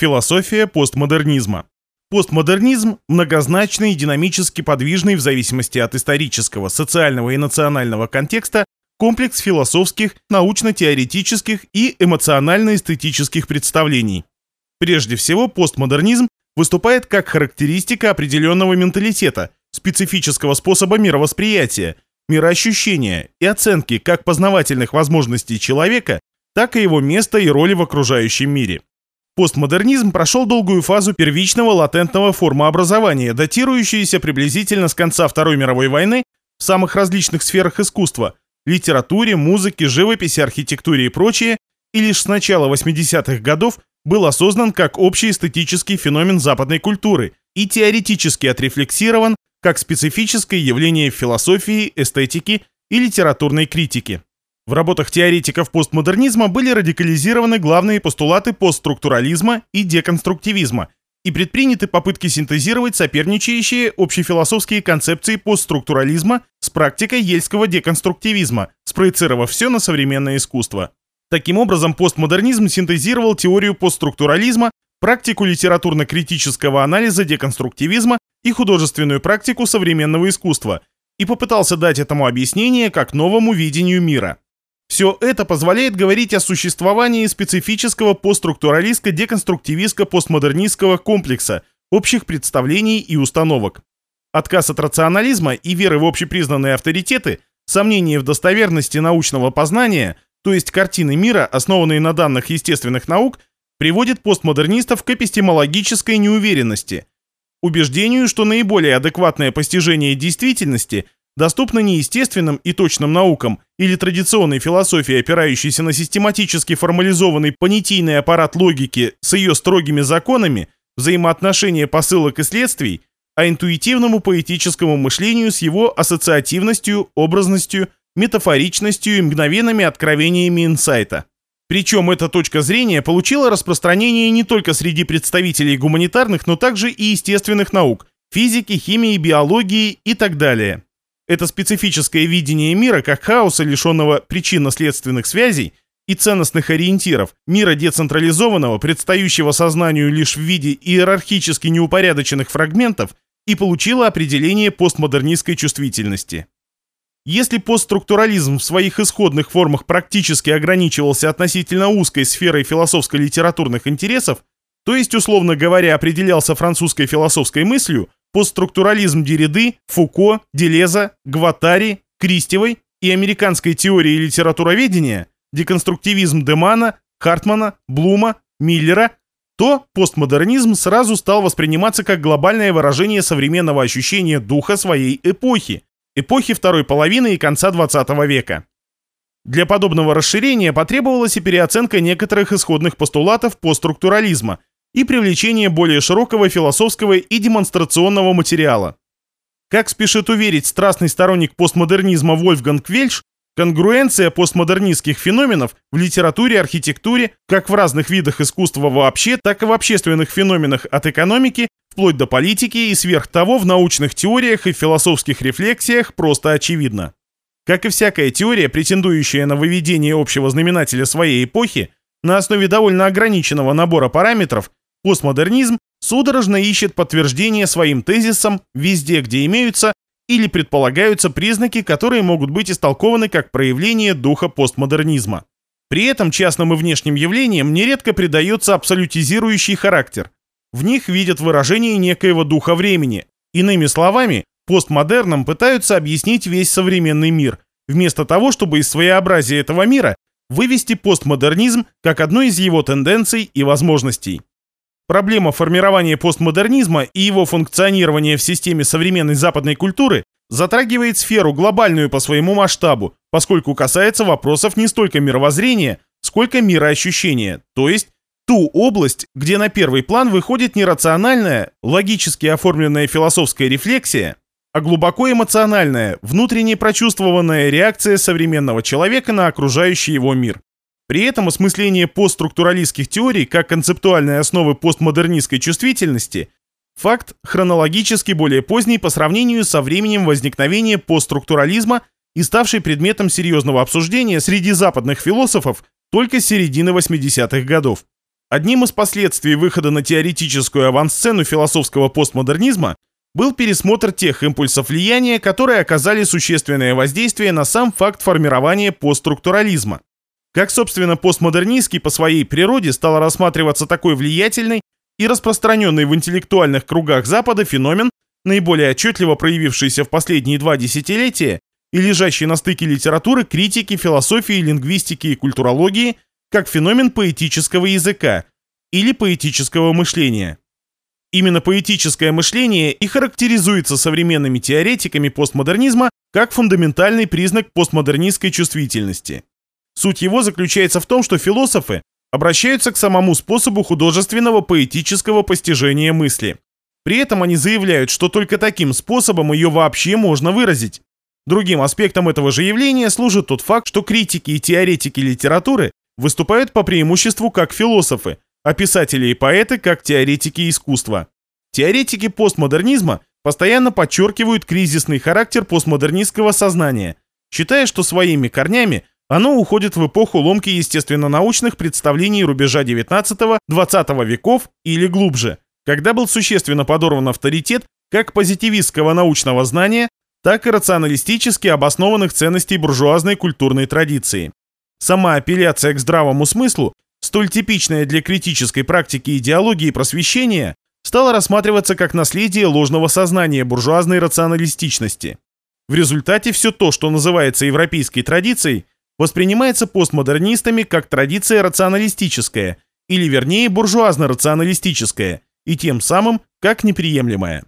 Философия постмодернизма. Постмодернизм – многозначный и динамически подвижный в зависимости от исторического, социального и национального контекста комплекс философских, научно-теоретических и эмоционально-эстетических представлений. Прежде всего, постмодернизм выступает как характеристика определенного менталитета, специфического способа мировосприятия, мироощущения и оценки как познавательных возможностей человека, так и его места и роли в окружающем мире. Постмодернизм прошел долгую фазу первичного латентного формообразования, датирующуюся приблизительно с конца Второй мировой войны в самых различных сферах искусства – литературе, музыке, живописи, архитектуре и прочее, и лишь с начала 80-х годов был осознан как общий эстетический феномен западной культуры и теоретически отрефлексирован как специфическое явление философии, эстетике и литературной критике. В работах теоретиков постмодернизма были радикализированы главные постулаты постструктурализма и деконструктивизма и предприняты попытки синтезировать соперничающие общефилософские концепции постструктурализма с практикой ельского деконструктивизма, спроецировав все на современное искусство. Таким образом, постмодернизм синтезировал теорию постструктурализма, практику литературно-критического анализа деконструктивизма и художественную практику современного искусства и попытался дать этому объяснение как новому видению мира. Все это позволяет говорить о существовании специфического постструктуралистско-деконструктивистско-постмодернистского комплекса общих представлений и установок. Отказ от рационализма и веры в общепризнанные авторитеты, сомнения в достоверности научного познания, то есть картины мира, основанные на данных естественных наук, приводит постмодернистов к эпистемологической неуверенности, убеждению, что наиболее адекватное постижение действительности – доступна неестественным и точным наукам или традиционной философии, опирающейся на систематически формализованный понятийный аппарат логики с ее строгими законами, взаимоотношения посылок и следствий, а интуитивному поэтическому мышлению с его ассоциативностью, образностью, метафоричностью и мгновенными откровениями инсайта. Причем эта точка зрения получила распространение не только среди представителей гуманитарных, но также и естественных наук, физики, химии, биологии и так далее. Это специфическое видение мира как хаоса, лишенного причинно-следственных связей и ценностных ориентиров, мира децентрализованного, предстающего сознанию лишь в виде иерархически неупорядоченных фрагментов, и получило определение постмодернистской чувствительности. Если постструктурализм в своих исходных формах практически ограничивался относительно узкой сферой философско-литературных интересов, то есть, условно говоря, определялся французской философской мыслью, постструктурализм Дериды, Фуко, Делеза, Гватари, Кристевой и американской теории литературоведения, деконструктивизм Демана, Хартмана, Блума, Миллера, то постмодернизм сразу стал восприниматься как глобальное выражение современного ощущения духа своей эпохи, эпохи второй половины и конца 20 века. Для подобного расширения потребовалась и переоценка некоторых исходных постулатов постструктурализма – и привлечение более широкого философского и демонстрационного материала. Как спешит уверить страстный сторонник постмодернизма Вольфганг Вельш, конгруенция постмодернистских феноменов в литературе, архитектуре, как в разных видах искусства вообще, так и в общественных феноменах от экономики, вплоть до политики и сверх того в научных теориях и философских рефлексиях просто очевидна. Как и всякая теория, претендующая на выведение общего знаменателя своей эпохи, на основе довольно ограниченного набора параметров, Постмодернизм судорожно ищет подтверждение своим тезисам везде, где имеются или предполагаются признаки, которые могут быть истолкованы как проявление духа постмодернизма. При этом частным и внешним явлениям нередко придается абсолютизирующий характер. В них видят выражение некоего духа времени. Иными словами, постмодерном пытаются объяснить весь современный мир, вместо того, чтобы из своеобразия этого мира вывести постмодернизм как одну из его тенденций и возможностей. Проблема формирования постмодернизма и его функционирования в системе современной западной культуры затрагивает сферу глобальную по своему масштабу, поскольку касается вопросов не столько мировоззрения, сколько мироощущения, то есть ту область, где на первый план выходит не рациональная, логически оформленная философская рефлексия, а глубоко эмоциональная, внутренне прочувствованная реакция современного человека на окружающий его мир. При этом осмысление постструктуралистских теорий как концептуальной основы постмодернистской чувствительности – факт хронологически более поздний по сравнению со временем возникновения постструктурализма и ставший предметом серьезного обсуждения среди западных философов только с середины 80-х годов. Одним из последствий выхода на теоретическую авансцену философского постмодернизма был пересмотр тех импульсов влияния, которые оказали существенное воздействие на сам факт формирования постструктурализма. Как, собственно, постмодернистский по своей природе стал рассматриваться такой влиятельный и распространенный в интеллектуальных кругах Запада феномен, наиболее отчетливо проявившийся в последние два десятилетия и лежащий на стыке литературы, критики, философии, лингвистики и культурологии, как феномен поэтического языка или поэтического мышления. Именно поэтическое мышление и характеризуется современными теоретиками постмодернизма как фундаментальный признак постмодернистской чувствительности. Суть его заключается в том, что философы обращаются к самому способу художественного поэтического постижения мысли. При этом они заявляют, что только таким способом ее вообще можно выразить. Другим аспектом этого же явления служит тот факт, что критики и теоретики литературы выступают по преимуществу как философы, а писатели и поэты как теоретики искусства. Теоретики постмодернизма постоянно подчеркивают кризисный характер постмодернистского сознания, считая, что своими корнями оно уходит в эпоху ломки естественно-научных представлений рубежа 19-20 веков или глубже, когда был существенно подорван авторитет как позитивистского научного знания, так и рационалистически обоснованных ценностей буржуазной культурной традиции. Сама апелляция к здравому смыслу, столь типичная для критической практики идеологии просвещения, стала рассматриваться как наследие ложного сознания буржуазной рационалистичности. В результате все то, что называется европейской традицией, воспринимается постмодернистами как традиция рационалистическая, или вернее буржуазно-рационалистическая, и тем самым как неприемлемая.